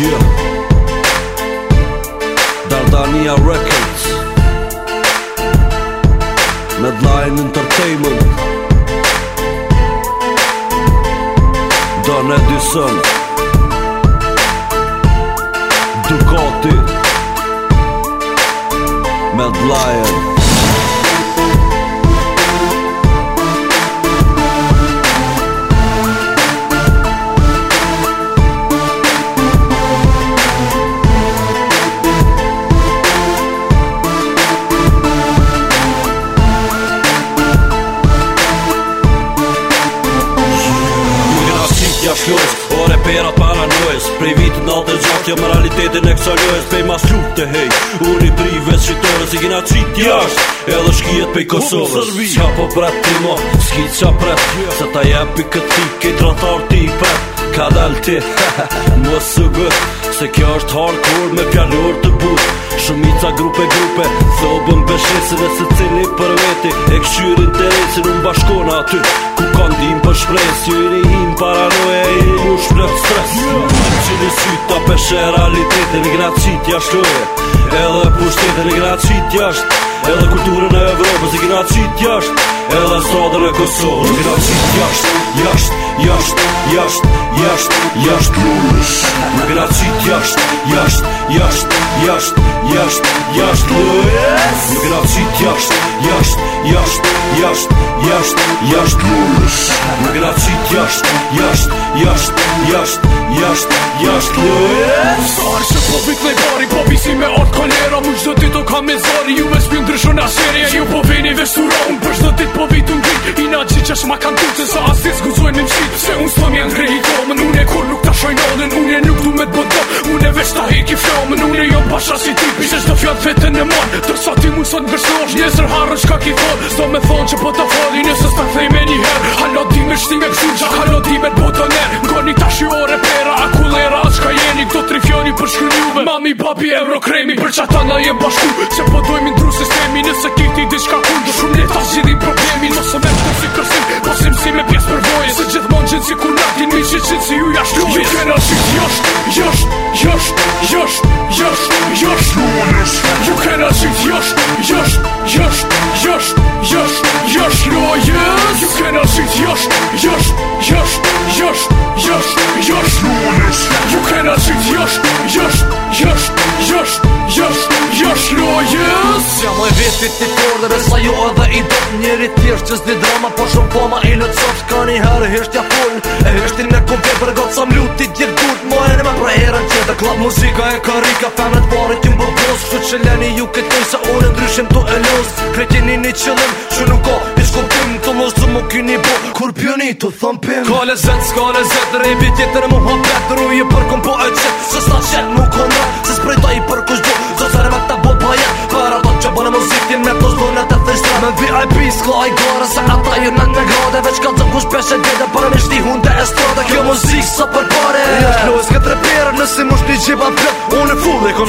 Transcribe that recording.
Yeah Dardania Records Medline Entertainment Don Edison Ducati Medline Medline ja shlojës O reperat paranojës Prej vitë në altër gjatë Ja realitetin e kësa lojës Pej mas luft të hej Unë i pri vesë I Si kina qitë jashtë Edhe shkijet pej Kosovës Qa po bret ti mo Ski qa bret jo. Se ta jepi t'i Kej të ti pret Ka dal ti Mo së bët Se kjo është hardcore me pjallur të bush Shumica grupe grupe Se bëm beshese dhe se cili për veti E këshyur interesin unë bashkona aty Ku kanë ndim për shpres Si im paranoje, e i U shplët stres Në që në syta për e realitetin Në gratë qitja Edhe për shtetin në gratë qitja Edhe kulturën e Evropës e kina qitë jasht Edhe sotën e Kosovë Në kina qitë jasht, jasht, jasht, jasht, jasht, jasht, Në kina qitë jasht, jasht, jasht, jasht, jasht, jasht, jasht Në kina jasht, jasht, jasht, jasht, jasht, jasht, Në kina jasht, jasht, jasht, jasht, jasht, jasht, jasht, jasht, jasht, jasht, jasht, jasht, jasht, jasht Jo, e yeah. Mustar, shë po vit në bari Po visi me artë kolera Mu qdo dit o ka me zari Ju me s'pi në a serje Ju po vini vestura, unë Për shdo dit po vit në grit I na qi që ma kanë të të Sa asit s'guzojnë në qit Se unë s'pëm janë grej i domën Unë e kur nuk ta shojnë odën Unë e nuk du me t'bëdo Unë e veç ta hek i fjomën Unë e jo pasha si tipi Se do fjatë vetën e marë Dërsa mund sot bështosh Njesër harë është ki thonë Sdo me thonë që po të fali Njesë së të thej me njëherë Halo ti me shtime halo ti me të botë në një tashi ore pera A kulera atë shka jeni Këto tri fjoni për shkru Mami, papi, euro, kremi Për që ata na jem bashku Që po dojmë në tru sistemi Nësë kiti di shka kund Shumë le ta zhidhin problemi Nëse me të si kërsim Posim si me pjesë për vojë Se gjithmon gjithë si kunatin Mi që si ju shit josh josh josh josh josh josh josh you cannot shit josh josh josh josh josh josh lojës jam e vetit ti por dhe sa jo edhe i do njëri tjesht që zdi drama po shumë poma i në cosh ka një herë hisht ja full e hishtin me kumpe për gotë sa mluti gjithë gutë mo e në me pra herën që dhe klap muzika e karika femet pare t'jum bërgos që që leni ju këtoj sa unë ndryshim t'u e los kretjeni një qëllim nuk ka kini bo Kur pjoni të thëm pim Kale zet, skale zet, rejbi tjetër mu ha pjetër U për po e qet Se sta qet mu këndra Se s'prejta i për kush do Zosere me ta bo pa jet Për ato që bënë muzikin me të zdojnë të thështra Me VIP s'kla i gara Se ata ju në në grade Veç ka të kush peshe djede Për me shti hunde e strada Kjo muzik sa për pare Ja shklojës Unë e full kom